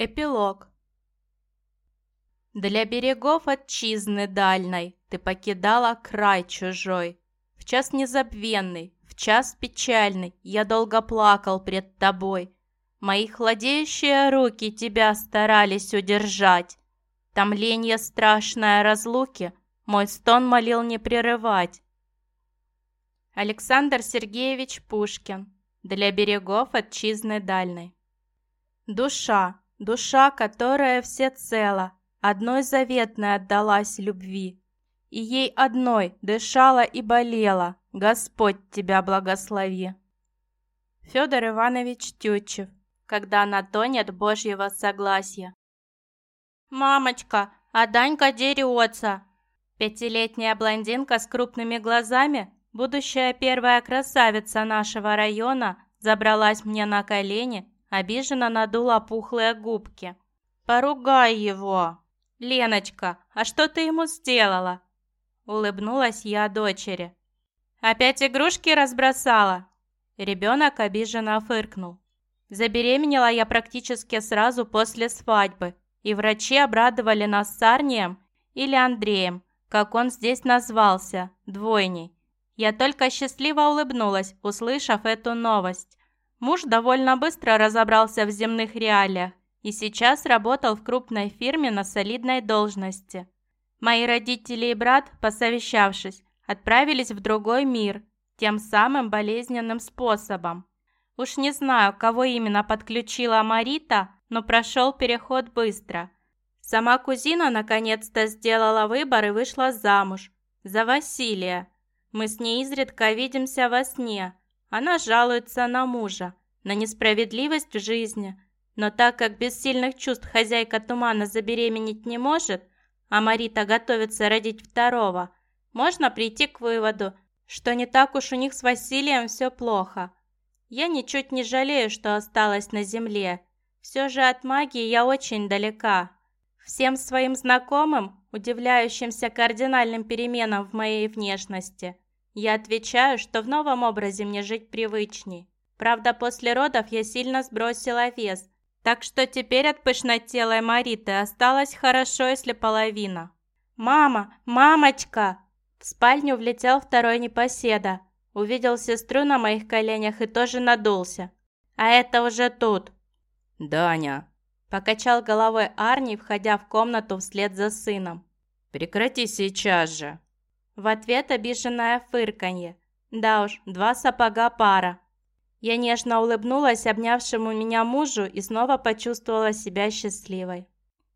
Эпилог Для берегов отчизны дальной Ты покидала край чужой. В час незабвенный, в час печальный Я долго плакал пред тобой. Мои хладеющие руки Тебя старались удержать. Томление страшное разлуки Мой стон молил не прерывать. Александр Сергеевич Пушкин Для берегов отчизны дальной Душа, Душа, которая всецело одной заветной отдалась любви, и ей одной дышала и болела, Господь тебя благослови. Федор Иванович Тютчев, когда она тонет Божьего согласия. «Мамочка, а Данька дерется!» Пятилетняя блондинка с крупными глазами, будущая первая красавица нашего района, забралась мне на колени Обиженно надула пухлые губки. «Поругай его!» «Леночка, а что ты ему сделала?» Улыбнулась я дочери. «Опять игрушки разбросала?» Ребенок обиженно фыркнул. Забеременела я практически сразу после свадьбы, и врачи обрадовали нас с Арнием или Андреем, как он здесь назвался, двойней. Я только счастливо улыбнулась, услышав эту новость. Муж довольно быстро разобрался в земных реалиях и сейчас работал в крупной фирме на солидной должности. Мои родители и брат, посовещавшись, отправились в другой мир, тем самым болезненным способом. Уж не знаю, кого именно подключила Марита, но прошел переход быстро. Сама кузина наконец-то сделала выбор и вышла замуж. За Василия. Мы с ней изредка видимся во сне, она жалуется на мужа, на несправедливость в жизни. Но так как без сильных чувств хозяйка тумана забеременеть не может, а Марита готовится родить второго, можно прийти к выводу, что не так уж у них с Василием все плохо. Я ничуть не жалею, что осталась на земле. Все же от магии я очень далека. Всем своим знакомым, удивляющимся кардинальным переменам в моей внешности, я отвечаю, что в новом образе мне жить привычней. Правда, после родов я сильно сбросила вес, так что теперь от пышнотелой Мариты осталось хорошо, если половина. «Мама! Мамочка!» В спальню влетел второй непоседа. Увидел сестру на моих коленях и тоже надулся. «А это уже тут!» «Даня!» Покачал головой Арни, входя в комнату вслед за сыном. «Прекрати сейчас же!» В ответ обиженное фырканье. Да уж, два сапога пара. Я нежно улыбнулась обнявшему меня мужу и снова почувствовала себя счастливой.